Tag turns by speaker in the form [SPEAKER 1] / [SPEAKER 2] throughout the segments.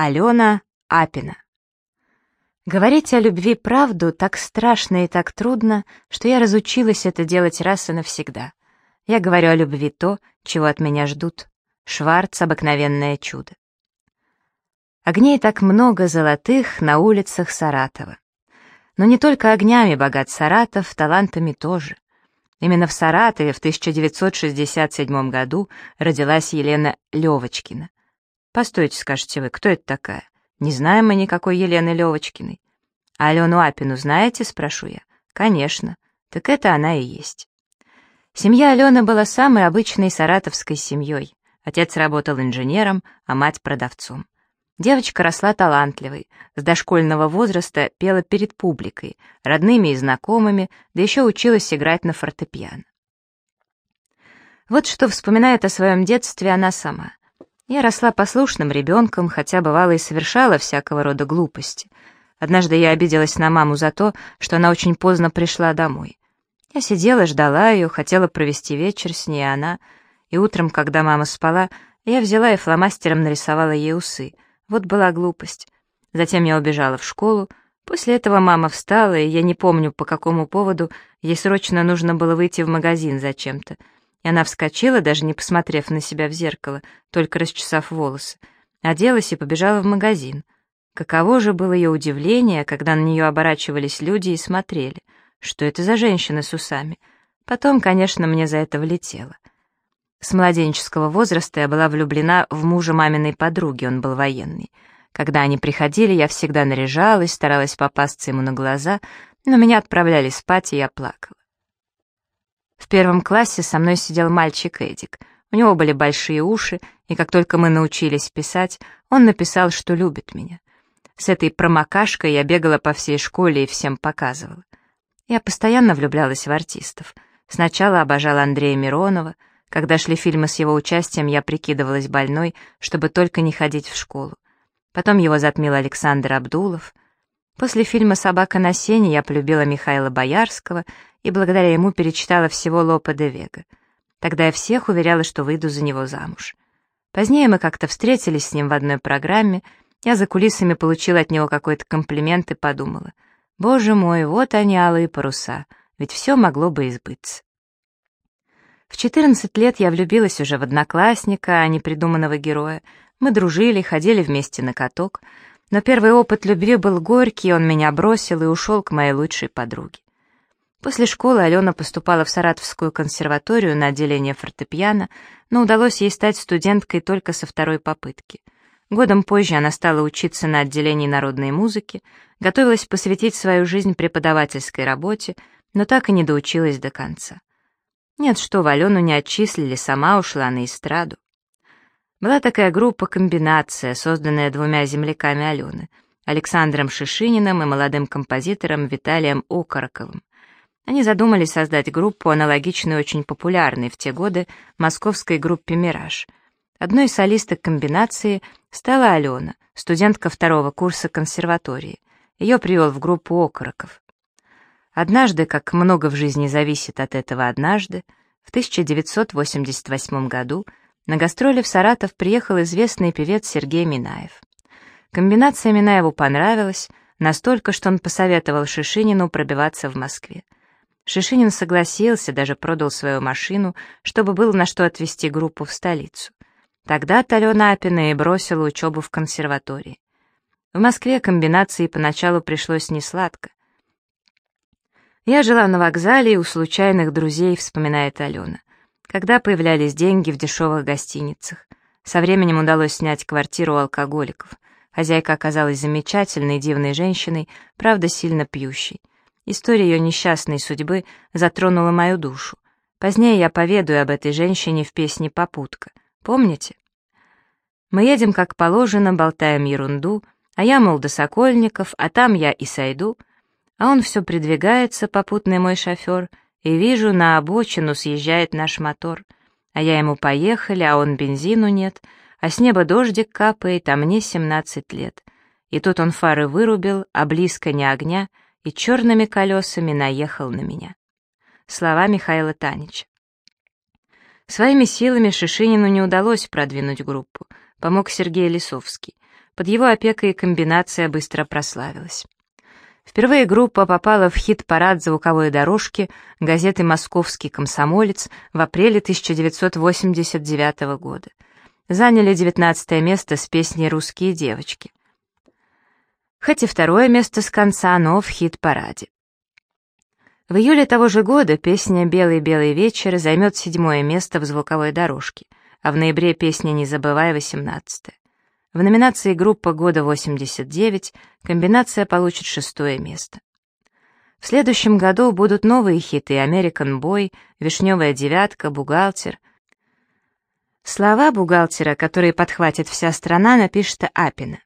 [SPEAKER 1] Алена Апина. Говорить о любви правду так страшно и так трудно, что я разучилась это делать раз и навсегда. Я говорю о любви то, чего от меня ждут. Шварц — обыкновенное чудо. Огней так много золотых на улицах Саратова. Но не только огнями богат Саратов, талантами тоже. Именно в Саратове в 1967 году родилась Елена Левочкина. Постойте, скажете вы, кто это такая? Не знаем мы никакой Елены Левочкиной. А Алену Апину знаете, спрошу я? Конечно. Так это она и есть. Семья Алены была самой обычной саратовской семьей. Отец работал инженером, а мать продавцом. Девочка росла талантливой, с дошкольного возраста пела перед публикой, родными и знакомыми, да еще училась играть на фортепиано. Вот что вспоминает о своем детстве она сама. Я росла послушным ребенком, хотя бывало и совершала всякого рода глупости. Однажды я обиделась на маму за то, что она очень поздно пришла домой. Я сидела, ждала ее, хотела провести вечер с ней, а она... И утром, когда мама спала, я взяла и фломастером нарисовала ей усы. Вот была глупость. Затем я убежала в школу. После этого мама встала, и я не помню, по какому поводу, ей срочно нужно было выйти в магазин зачем-то. И она вскочила, даже не посмотрев на себя в зеркало, только расчесав волосы. Оделась и побежала в магазин. Каково же было ее удивление, когда на нее оборачивались люди и смотрели. Что это за женщина с усами? Потом, конечно, мне за это влетело. С младенческого возраста я была влюблена в мужа маминой подруги, он был военный. Когда они приходили, я всегда наряжалась, старалась попасться ему на глаза, но меня отправляли спать, и я плакала. В первом классе со мной сидел мальчик Эдик. У него были большие уши, и как только мы научились писать, он написал, что любит меня. С этой промокашкой я бегала по всей школе и всем показывала. Я постоянно влюблялась в артистов. Сначала обожала Андрея Миронова. Когда шли фильмы с его участием, я прикидывалась больной, чтобы только не ходить в школу. Потом его затмил Александр Абдулов. После фильма «Собака на сене» я полюбила Михаила Боярского и благодаря ему перечитала всего Лопе де Вега. Тогда я всех уверяла, что выйду за него замуж. Позднее мы как-то встретились с ним в одной программе, я за кулисами получила от него какой-то комплимент и подумала, «Боже мой, вот они, алые паруса, ведь все могло бы избыться». В 14 лет я влюбилась уже в одноклассника, а не придуманного героя. Мы дружили, ходили вместе на каток, но первый опыт любви был горький, он меня бросил и ушел к моей лучшей подруге. После школы Алена поступала в Саратовскую консерваторию на отделение фортепиано, но удалось ей стать студенткой только со второй попытки. Годом позже она стала учиться на отделении народной музыки, готовилась посвятить свою жизнь преподавательской работе, но так и не доучилась до конца. Нет, что, в Алену не отчислили, сама ушла на эстраду. Была такая группа «Комбинация», созданная двумя земляками Алены, Александром Шишининым и молодым композитором Виталием Окороковым. Они задумали создать группу, аналогичную очень популярной в те годы московской группе «Мираж». Одной из солисток комбинации стала Алена, студентка второго курса консерватории. Ее привел в группу окороков. Однажды, как много в жизни зависит от этого однажды, в 1988 году на гастроли в Саратов приехал известный певец Сергей Минаев. Комбинация Минаеву понравилась, настолько, что он посоветовал Шишинину пробиваться в Москве. Шишинин согласился, даже продал свою машину, чтобы было на что отвезти группу в столицу. Тогда-то Алена Апина и бросила учебу в консерватории. В Москве комбинации поначалу пришлось несладко. Я жила на вокзале у случайных друзей, вспоминает Алена. Когда появлялись деньги в дешевых гостиницах. Со временем удалось снять квартиру у алкоголиков. Хозяйка оказалась замечательной, дивной женщиной, правда, сильно пьющей. История ее несчастной судьбы затронула мою душу. Позднее я поведаю об этой женщине в песне «Попутка». Помните? Мы едем, как положено, болтаем ерунду, а я, мол, до Сокольников, а там я и сойду, а он все придвигается, попутный мой шофер, и вижу, на обочину съезжает наш мотор, а я ему поехали, а он бензину нет, а с неба дождик капает, а мне семнадцать лет. И тут он фары вырубил, а близко не огня — и черными колесами наехал на меня. Слова Михаила Танича. Своими силами Шишинину не удалось продвинуть группу, помог Сергей Лисовский. Под его опекой комбинация быстро прославилась. Впервые группа попала в хит-парад звуковой дорожки газеты «Московский комсомолец» в апреле 1989 года. Заняли 19 место с песней «Русские девочки». Хоть и второе место с конца, но в хит-параде. В июле того же года песня «Белый-белый вечер» займет седьмое место в звуковой дорожке, а в ноябре песня «Не забывай» — 18 в номинации «Группа года 89» комбинация получит шестое место. В следующем году будут новые хиты «American Boy», «Вишневая девятка», «Бухгалтер». Слова бухгалтера, которые подхватит вся страна, напишет Апина.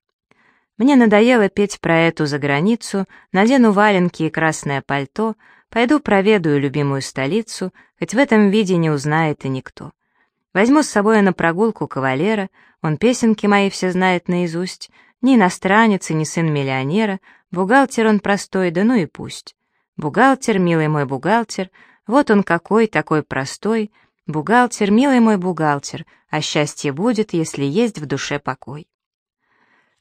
[SPEAKER 1] Мне надоело петь про эту за границу, надену валенки и красное пальто, пойду проведаю любимую столицу, хоть в этом виде не узнает и никто. Возьму с собой на прогулку кавалера, он песенки мои все знает наизусть, ни иностранец и ни сын миллионера, бухгалтер он простой, да ну и пусть. Бухгалтер, милый мой бухгалтер, вот он какой, такой простой, бухгалтер, милый мой бухгалтер, а счастье будет, если есть в душе покой.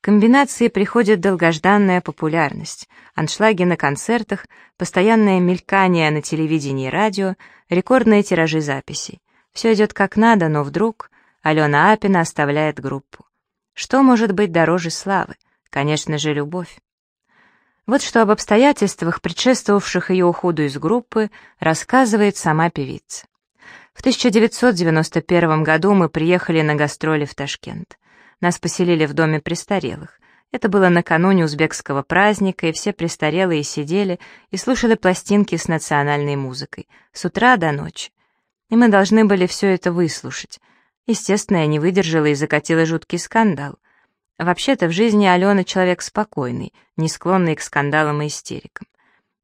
[SPEAKER 1] Комбинации приходит долгожданная популярность, аншлаги на концертах, постоянное мелькание на телевидении и радио, рекордные тиражи записей. Все идет как надо, но вдруг Алена Апина оставляет группу. Что может быть дороже славы? Конечно же, любовь. Вот что об обстоятельствах, предшествовавших ее уходу из группы, рассказывает сама певица. В 1991 году мы приехали на гастроли в Ташкент. Нас поселили в доме престарелых. Это было накануне узбекского праздника, и все престарелые сидели и слушали пластинки с национальной музыкой, с утра до ночи и мы должны были все это выслушать. Естественно, я не выдержала и закатила жуткий скандал. Вообще-то в жизни Алена человек спокойный, не склонный к скандалам и истерикам.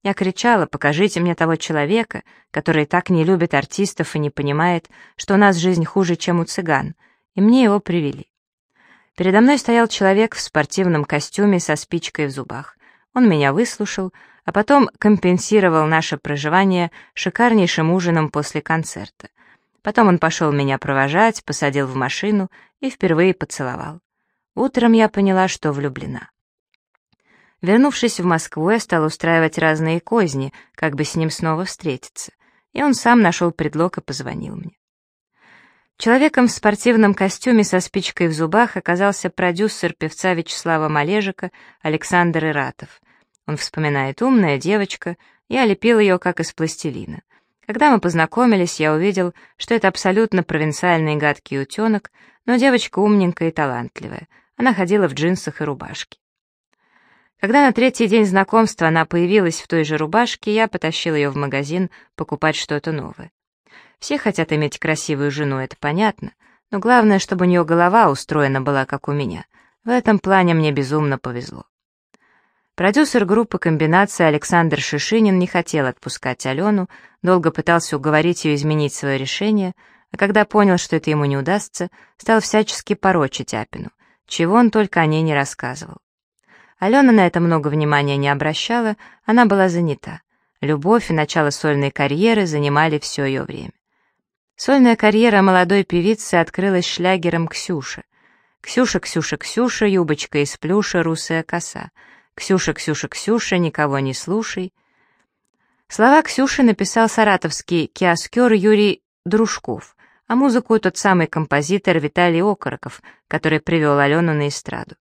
[SPEAKER 1] Я кричала, покажите мне того человека, который так не любит артистов и не понимает, что у нас жизнь хуже, чем у цыган, и мне его привели. Передо мной стоял человек в спортивном костюме со спичкой в зубах. Он меня выслушал, а потом компенсировал наше проживание шикарнейшим ужином после концерта. Потом он пошел меня провожать, посадил в машину и впервые поцеловал. Утром я поняла, что влюблена. Вернувшись в Москву, я стала устраивать разные козни, как бы с ним снова встретиться, и он сам нашел предлог и позвонил мне. Человеком в спортивном костюме со спичкой в зубах оказался продюсер певца Вячеслава Малежика Александр Иратов. Он вспоминает, умная девочка, я лепил ее как из пластилина. Когда мы познакомились, я увидел, что это абсолютно провинциальный гадкий утенок, но девочка умненькая и талантливая. Она ходила в джинсах и рубашке. Когда на третий день знакомства она появилась в той же рубашке, я потащил ее в магазин покупать что-то новое. Все хотят иметь красивую жену, это понятно, но главное, чтобы у нее голова устроена была, как у меня. В этом плане мне безумно повезло. Продюсер группы «Комбинация» Александр Шишинин не хотел отпускать Алену, долго пытался уговорить ее изменить свое решение, а когда понял, что это ему не удастся, стал всячески порочить Апину, чего он только о ней не рассказывал. Алена на это много внимания не обращала, она была занята. Любовь и начало сольной карьеры занимали все ее время. Сольная карьера молодой певицы открылась шлягером «Ксюша». «Ксюша, Ксюша, Ксюша, юбочка из плюша, русая коса». «Ксюша, Ксюша, Ксюша, никого не слушай». Слова Ксюши написал саратовский киоскер Юрий Дружков, а музыку тот самый композитор Виталий Окороков, который привел Алену на эстраду.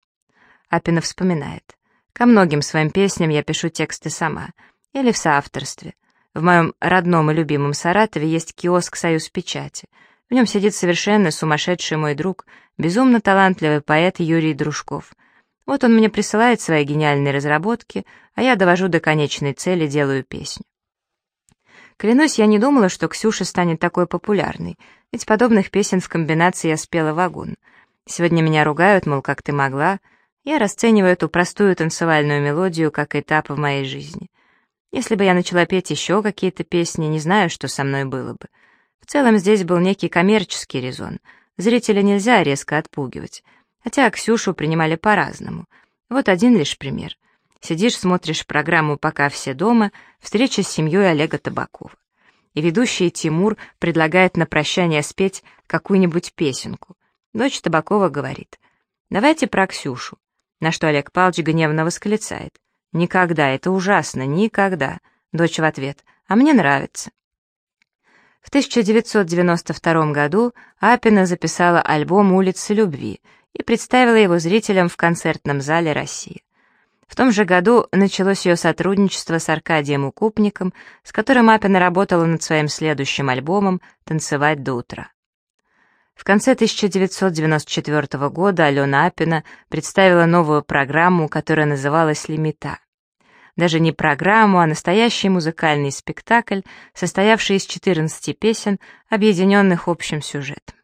[SPEAKER 1] Апина вспоминает. «Ко многим своим песням я пишу тексты сама, или в соавторстве. В моем родном и любимом Саратове есть киоск «Союз печати». В нем сидит совершенно сумасшедший мой друг, безумно талантливый поэт Юрий Дружков — вот он мне присылает свои гениальные разработки, а я довожу до конечной цели, делаю песню. Клянусь, я не думала, что Ксюша станет такой популярной, ведь подобных песен в комбинации я спела вагон. Сегодня меня ругают, мол, как ты могла. Я расцениваю эту простую танцевальную мелодию как этап в моей жизни. Если бы я начала петь еще какие-то песни, не знаю, что со мной было бы. В целом здесь был некий коммерческий резон. Зрителя нельзя резко отпугивать. Хотя Ксюшу принимали по-разному. Вот один лишь пример. Сидишь, смотришь программу «Пока все дома», встреча с семьей Олега Табакова. И ведущий Тимур предлагает на прощание спеть какую-нибудь песенку. Дочь Табакова говорит, давайте про Ксюшу. На что Олег Павлович гневно восклицает. «Никогда, это ужасно, никогда!» Дочь в ответ. «А мне нравится». В 1992 году Апина записала альбом «Улицы любви» и представила его зрителям в концертном зале России. В том же году началось ее сотрудничество с Аркадием Укупником, с которым Апина работала над своим следующим альбомом «Танцевать до утра». В конце 1994 года Алена Апина представила новую программу, которая называлась «Лимита». Даже не программу, а настоящий музыкальный спектакль, состоявший из 14 песен, объединенных общим сюжетом.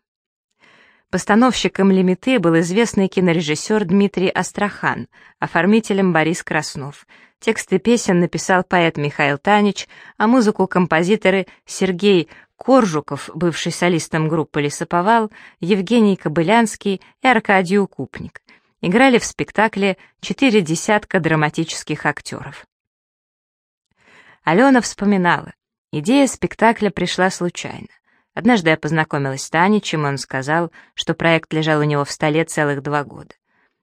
[SPEAKER 1] Постановщиком «Лимиты» был известный кинорежиссер Дмитрий Астрахан, оформителем Борис Краснов. Тексты песен написал поэт Михаил Танич, а музыку композиторы Сергей Коржуков, бывший солистом группы «Лесоповал», Евгений Кобылянский и Аркадий Укупник. Играли в спектакле четыре десятка драматических актеров. Алена вспоминала, идея спектакля пришла случайно. Однажды я познакомилась с Таничем, и он сказал, что проект лежал у него в столе целых два года.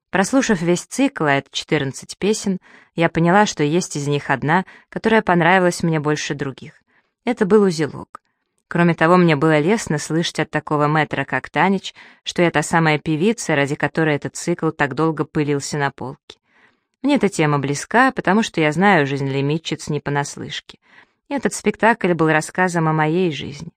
[SPEAKER 1] Прослушав весь цикл, а это 14 песен, я поняла, что есть из них одна, которая понравилась мне больше других. Это был узелок. Кроме того, мне было лестно слышать от такого мэтра, как Танич, что я та самая певица, ради которой этот цикл так долго пылился на полке. Мне эта тема близка, потому что я знаю жизнь лимитчиц не понаслышке. И этот спектакль был рассказом о моей жизни.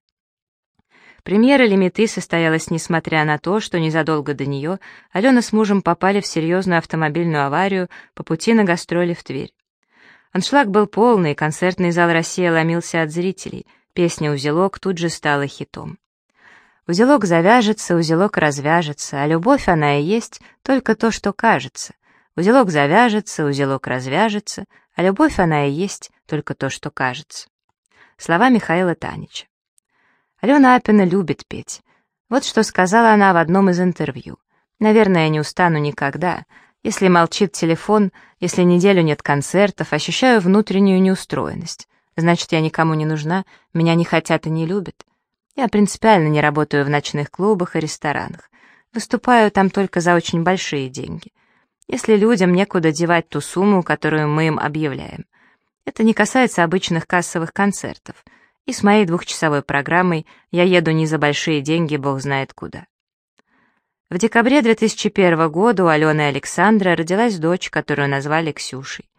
[SPEAKER 1] Премьера «Лимиты» состоялась несмотря на то, что незадолго до нее Алена с мужем попали в серьезную автомобильную аварию по пути на гастроли в Тверь. Аншлаг был полный, концертный зал «Россия» ломился от зрителей, песня «Узелок» тут же стала хитом. Узелок завяжется, узелок развяжется, а любовь она и есть только то, что кажется. Узелок завяжется, узелок развяжется, а любовь она и есть только то, что кажется. Слова Михаила Танича. Алена Апина любит петь. Вот что сказала она в одном из интервью. «Наверное, я не устану никогда. Если молчит телефон, если неделю нет концертов, ощущаю внутреннюю неустроенность. Значит, я никому не нужна, меня не хотят и не любят. Я принципиально не работаю в ночных клубах и ресторанах. Выступаю там только за очень большие деньги. Если людям некуда девать ту сумму, которую мы им объявляем. Это не касается обычных кассовых концертов — и с моей двухчасовой программой я еду не за большие деньги, бог знает куда. В декабре 2001 года у Алены Александра родилась дочь, которую назвали Ксюшей.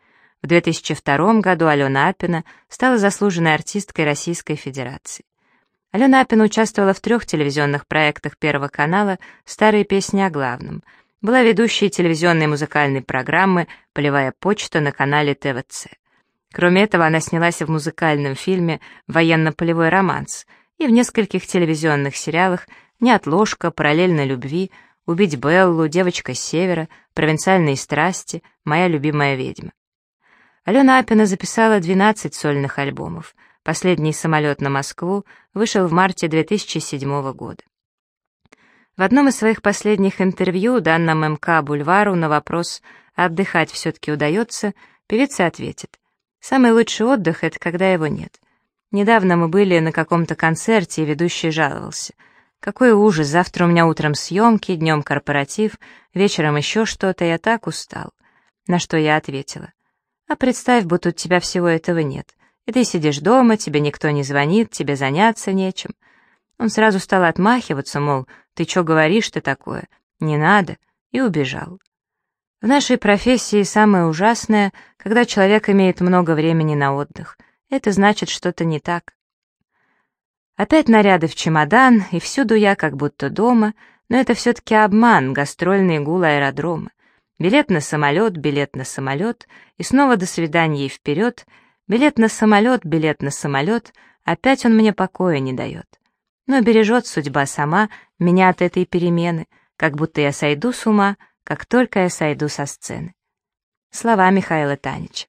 [SPEAKER 1] В 2002 году Алена Апина стала заслуженной артисткой Российской Федерации. Алена Апина участвовала в трех телевизионных проектах Первого канала «Старые песни о главном», была ведущей телевизионной музыкальной программы «Полевая почта» на канале ТВЦ. Кроме этого, она снялась в музыкальном фильме «Военно-полевой романс» и в нескольких телевизионных сериалах «Неотложка», «Параллельно любви», «Убить Беллу», «Девочка с севера», «Провинциальные страсти», «Моя любимая ведьма». Алена Апина записала 12 сольных альбомов. Последний «Самолет на Москву» вышел в марте 2007 года. В одном из своих последних интервью, данном МК «Бульвару» на вопрос «Отдыхать все-таки удается», певица ответит Самый лучший отдых — это когда его нет. Недавно мы были на каком-то концерте, и ведущий жаловался. Какой ужас, завтра у меня утром съемки, днем корпоратив, вечером еще что-то, я так устал. На что я ответила. А представь, будто у тебя всего этого нет. И ты сидишь дома, тебе никто не звонит, тебе заняться нечем. Он сразу стал отмахиваться, мол, ты что говоришь-то такое? Не надо, и убежал. В нашей профессии самое ужасное, когда человек имеет много времени на отдых. Это значит, что-то не так. Опять наряды в чемодан, и всюду я как будто дома, но это все-таки обман, гастрольный гул аэродрома. Билет на самолет, билет на самолет, и снова до свидания и вперед, билет на самолет, билет на самолет, опять он мне покоя не дает. Но бережет судьба сама меня от этой перемены, как будто я сойду с ума, как только я сойду со сцены. Слова Михаила Танича.